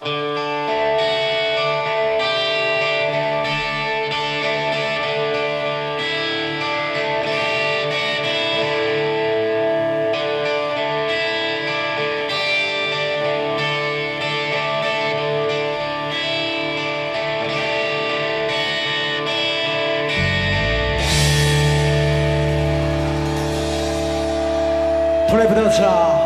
플레이 부대차